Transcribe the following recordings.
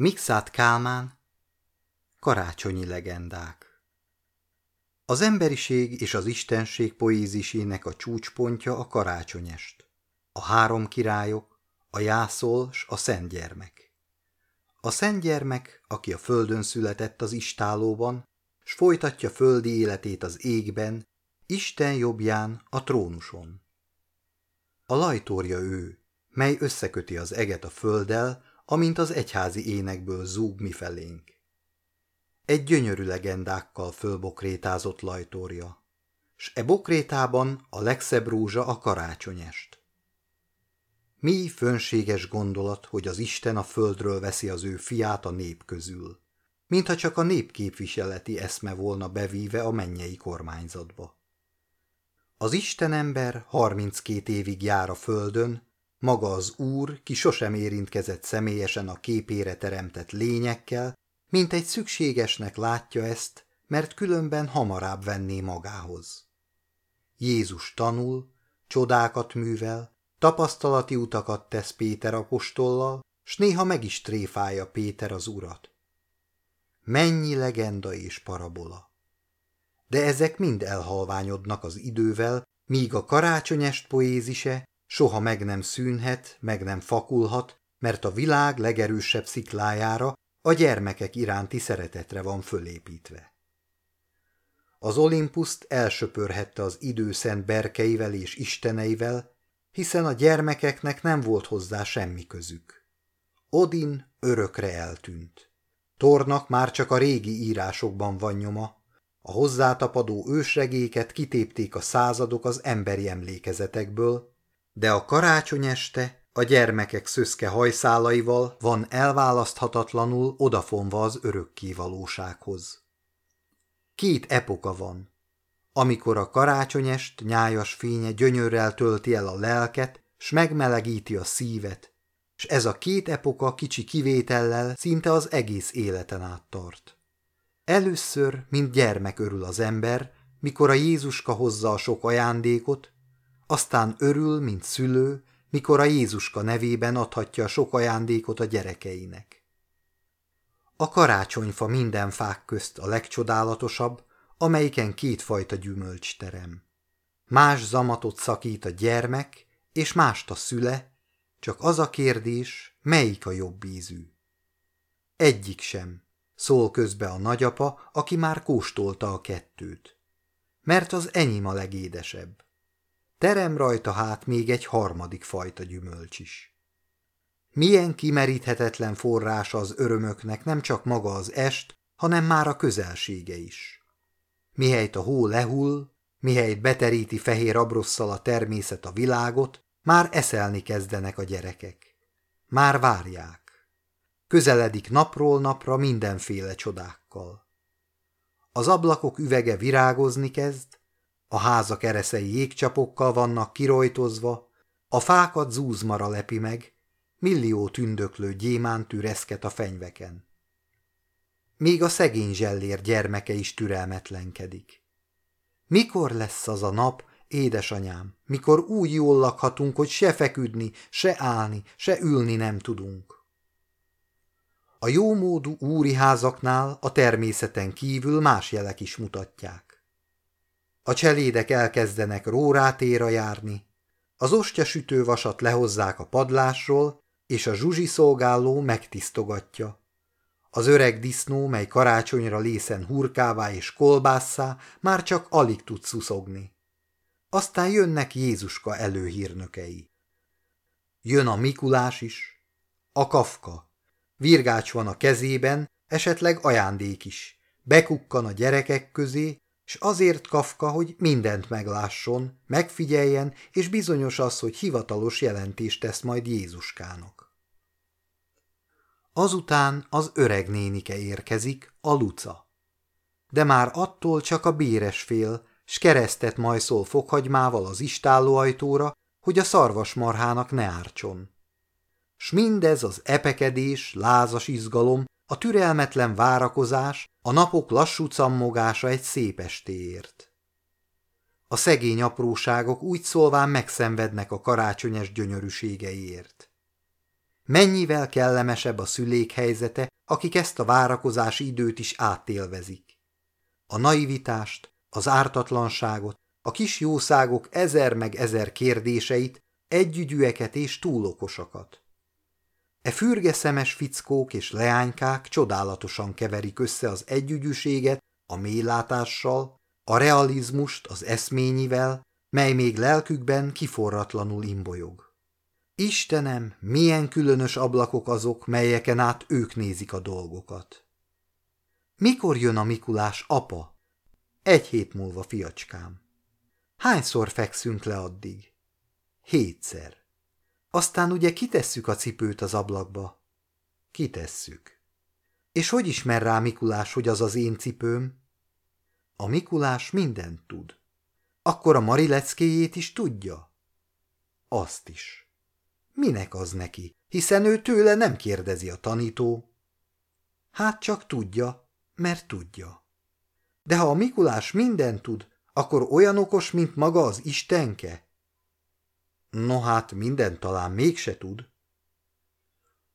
Mixát Kálmán Karácsonyi legendák Az emberiség és az istenség poézisének a csúcspontja a karácsonyest. A három királyok, a jászol s a szentgyermek. A szentgyermek, aki a földön született az istálóban, s folytatja földi életét az égben, Isten jobbján a trónuson. A lajtórja ő, mely összeköti az eget a földdel, amint az egyházi énekből zúg mifelénk. Egy gyönyörű legendákkal fölbokrétázott lajtórja, s e bokrétában a legszebb rózsa a karácsonyest. Mi fönséges gondolat, hogy az Isten a földről veszi az ő fiát a nép közül, mintha csak a népképviseleti eszme volna bevíve a mennyei kormányzatba. Az Isten ember 32 évig jár a földön, maga az úr, ki sosem érintkezett személyesen a képére teremtett lényekkel, mint egy szükségesnek látja ezt, mert különben hamarabb venné magához. Jézus tanul, csodákat művel, tapasztalati utakat tesz Péter apostollal, s néha meg is tréfálja Péter az urat. Mennyi legenda és parabola! De ezek mind elhalványodnak az idővel, míg a karácsonyest poézise soha meg nem szűnhet, meg nem fakulhat, mert a világ legerősebb sziklájára a gyermekek iránti szeretetre van fölépítve. Az Olimpuszt elsöpörhette az időszent berkeivel és isteneivel, hiszen a gyermekeknek nem volt hozzá semmi közük. Odin örökre eltűnt. Tornak már csak a régi írásokban van nyoma, a hozzátapadó ősregéket kitépték a századok az emberi emlékezetekből, de a karácsony este a gyermekek szöszke hajszálaival van elválaszthatatlanul odafonva az örökké valósághoz. Két epoka van, amikor a karácsonyest nyájas fénye gyönyörrel tölti el a lelket, s megmelegíti a szívet, s ez a két epoka kicsi kivétellel szinte az egész életen át tart. Először, mint gyermek örül az ember, mikor a Jézuska hozza a sok ajándékot, aztán örül, mint szülő, mikor a Jézuska nevében adhatja sok ajándékot a gyerekeinek. A karácsonyfa minden fák közt a legcsodálatosabb, amelyiken kétfajta gyümölcs terem. Más zamatot szakít a gyermek, és mást a szüle, csak az a kérdés, melyik a jobb ízű. Egyik sem, szól közbe a nagyapa, aki már kóstolta a kettőt. Mert az enyém a legédesebb. Terem rajta hát még egy harmadik fajta gyümölcs is. Milyen kimeríthetetlen forrása az örömöknek nem csak maga az est, hanem már a közelsége is. Mihelyt a hó lehull, mihelyt beteríti fehér abrosszal a természet a világot, már eszelni kezdenek a gyerekek. Már várják. Közeledik napról napra mindenféle csodákkal. Az ablakok üvege virágozni kezd, a házak ereszei jégcsapokkal vannak kirojtozva, a fákat zúzmara lepi meg, millió tündöklő gyémánt reszket a fenyveken. Még a szegény zsellér gyermeke is türelmetlenkedik. Mikor lesz az a nap, édesanyám, mikor úgy jól lakhatunk, hogy se feküdni, se állni, se ülni nem tudunk? A jómódú úri házaknál a természeten kívül más jelek is mutatják. A cselédek elkezdenek rórátéra járni, az ostya vasat lehozzák a padlásról, és a zsuzsi szolgáló megtisztogatja. Az öreg disznó, mely karácsonyra lészen hurkává és kolbásszá, már csak alig tud szuszogni. Aztán jönnek Jézuska előhírnökei. Jön a Mikulás is, a Kafka. Virgács van a kezében, esetleg ajándék is. Bekukkan a gyerekek közé, s azért Kafka, hogy mindent meglásson, megfigyeljen, és bizonyos az, hogy hivatalos jelentést tesz majd Jézuskának. Azután az öreg nénike érkezik, a. De már attól csak a béres fél, s keresztet majszol fokhagymával az istállóajtóra, hogy a szarvasmarhának ne ártson. S mindez az epekedés, lázas izgalom, a türelmetlen várakozás, a napok lassú cammogása egy szép estéért. A szegény apróságok úgy szólván megszenvednek a karácsonyes gyönyörűségeiért. Mennyivel kellemesebb a szülék helyzete, akik ezt a várakozási időt is átélvezik. A naivitást, az ártatlanságot, a kis jószágok ezer meg ezer kérdéseit, együgyűeket és túlokosakat. E fürgeszemes fickók és leánykák csodálatosan keverik össze az együgyűséget a mélylátással, a realizmust az eszményivel, mely még lelkükben kiforratlanul imbolyog. Istenem, milyen különös ablakok azok, melyeken át ők nézik a dolgokat. Mikor jön a Mikulás, apa? Egy hét múlva, fiacskám. Hányszor fekszünk le addig? Hétszer. Aztán ugye kitesszük a cipőt az ablakba? Kitesszük. És hogy ismer rá Mikulás, hogy az az én cipőm? A Mikulás mindent tud. Akkor a Marileckéjét is tudja? Azt is. Minek az neki, hiszen ő tőle nem kérdezi a tanító. Hát csak tudja, mert tudja. De ha a Mikulás mindent tud, akkor olyan okos, mint maga az Istenke? No hát, minden talán mégse tud.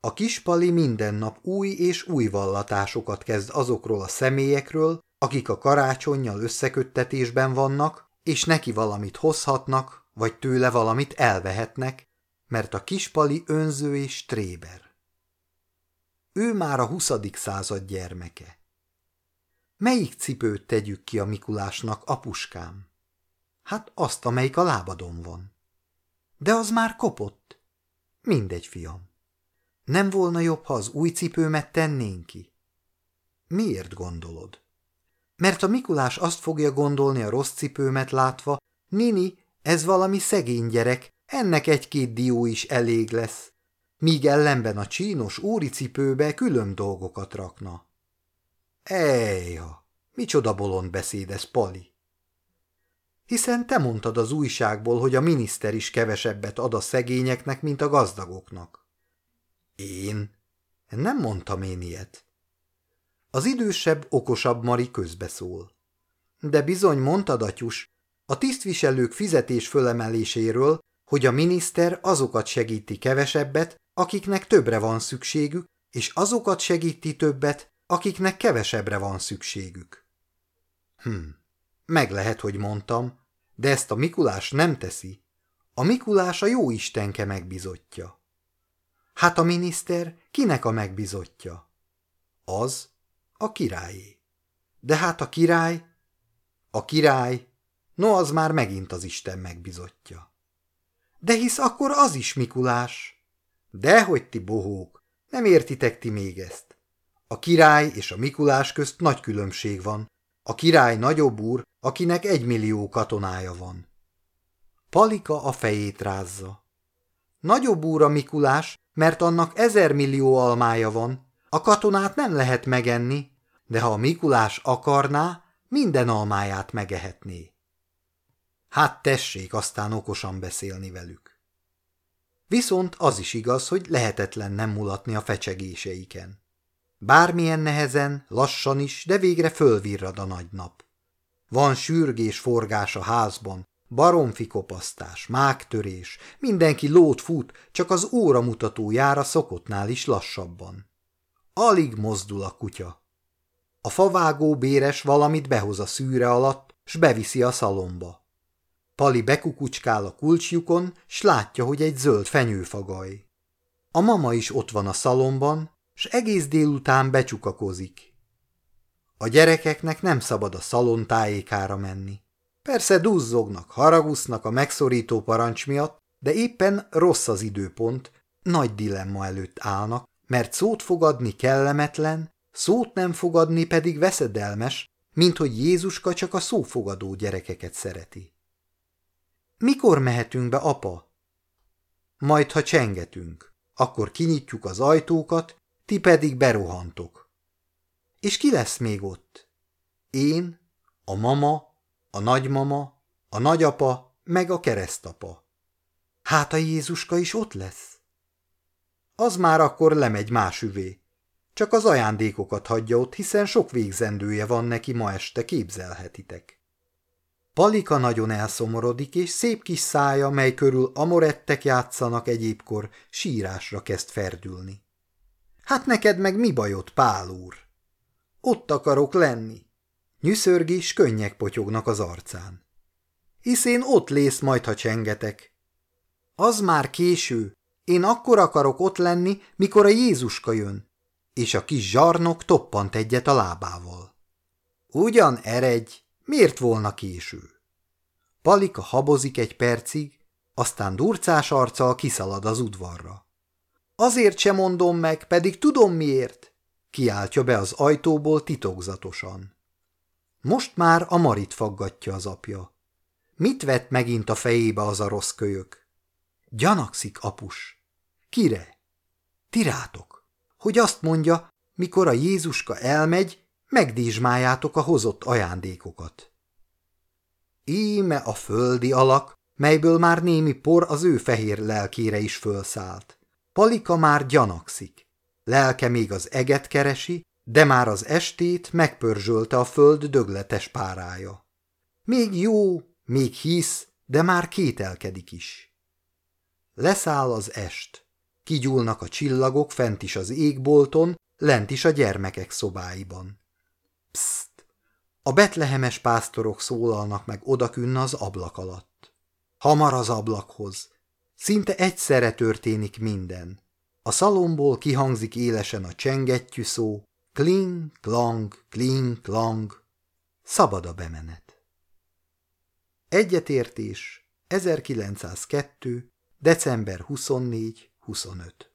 A kispali minden nap új és új vallatásokat kezd azokról a személyekről, akik a karácsonyjal összeköttetésben vannak, és neki valamit hozhatnak, vagy tőle valamit elvehetnek, mert a kispali önző és tréber. Ő már a huszadik század gyermeke. Melyik cipőt tegyük ki a Mikulásnak, apuskám? Hát azt, amelyik a lábadon van. De az már kopott. Mindegy, fiam. Nem volna jobb, ha az új cipőmet tennénk ki? Miért gondolod? Mert a Mikulás azt fogja gondolni a rossz cipőmet látva, Nini, ez valami szegény gyerek, ennek egy-két dió is elég lesz, míg ellenben a csínos úri cipőbe külön dolgokat rakna. Ejja, micsoda bolond beszéd ez, Pali! Hiszen te mondtad az újságból, hogy a miniszter is kevesebbet ad a szegényeknek, mint a gazdagoknak. Én? Nem mondtam én ilyet. Az idősebb, okosabb Mari közbeszól. De bizony mondtad, atyus, a tisztviselők fizetés fölemeléséről, hogy a miniszter azokat segíti kevesebbet, akiknek többre van szükségük, és azokat segíti többet, akiknek kevesebbre van szükségük. Hm, meg lehet, hogy mondtam, de ezt a Mikulás nem teszi. A Mikulás a jó Istenke megbizotja. Hát a miniszter kinek a megbizotja? Az a királyé. De hát a király, a király, no az már megint az Isten megbizotja. De hisz akkor az is Mikulás. Dehogy ti bohók, nem értitek ti még ezt. A király és a Mikulás közt nagy különbség van. A király nagyobb úr, akinek egy millió katonája van. Palika a fejét rázza. Nagyobb úr a Mikulás, mert annak ezer millió almája van. A katonát nem lehet megenni, de ha a Mikulás akarná, minden almáját megehetné. Hát tessék aztán okosan beszélni velük. Viszont az is igaz, hogy lehetetlen nem mulatni a fecsegéseiken. Bármilyen nehezen, lassan is, de végre fölvirrad a nagy nap. Van sürgés forgás a házban, baromfi kopasztás, mágtörés, mindenki lót fut, csak az óramutató jára szokottnál is lassabban. Alig mozdul a kutya. A favágó béres valamit behoz a szűre alatt, s beviszi a szalomba. Pali bekukucskál a kulcsjukon, s látja, hogy egy zöld fenyőfagaj. A mama is ott van a szalomban, s egész délután becsukakozik. A gyerekeknek nem szabad a szalon tájékára menni. Persze duzzognak, haragusznak a megszorító parancs miatt, de éppen rossz az időpont, nagy dilemma előtt állnak, mert szót fogadni kellemetlen, szót nem fogadni pedig veszedelmes, mint hogy Jézuska csak a szófogadó gyerekeket szereti. Mikor mehetünk be, apa? Majd, ha csengetünk, akkor kinyitjuk az ajtókat, ti pedig berohantok. És ki lesz még ott? Én, a mama, a nagymama, a nagyapa, meg a keresztapa. Hát a Jézuska is ott lesz? Az már akkor lemegy más üvé. Csak az ajándékokat hagyja ott, hiszen sok végzendője van neki ma este, képzelhetitek. Palika nagyon elszomorodik, és szép kis szája, mely körül amorettek játszanak egyébkor, sírásra kezd ferdülni. Hát neked meg mi bajod, Pál úr? Ott akarok lenni. Nyűszörgi s könnyek potyognak az arcán. Hisz én ott lész majd, ha csengetek. Az már késő. Én akkor akarok ott lenni, mikor a Jézuska jön. És a kis zsarnok toppant egyet a lábával. Ugyan eredj, miért volna késő? Palika habozik egy percig, aztán durcás arccal kiszalad az udvarra. Azért sem mondom meg, pedig tudom miért, kiáltja be az ajtóból titokzatosan. Most már a Marit faggatja az apja. Mit vett megint a fejébe az a rossz kölyök? Gyanakszik apus. Kire? Tirátok. Hogy azt mondja, mikor a Jézuska elmegy, megdízsmáljátok a hozott ajándékokat. Íme a földi alak, melyből már némi por az ő fehér lelkére is fölszállt. Palika már gyanakszik. Lelke még az eget keresi, de már az estét megpörzsölte a föld dögletes párája. Még jó, még hisz, de már kételkedik is. Leszáll az est. Kigyúlnak a csillagok fent is az égbolton, lent is a gyermekek szobáiban. Pszt! A betlehemes pásztorok szólalnak meg odakünn az ablak alatt. Hamar az ablakhoz. Szinte egyszerre történik minden. A szalomból kihangzik élesen a csengettyű szó, kling, klang, kling, klang. Szabad a bemenet. Egyetértés 1902. december 24-25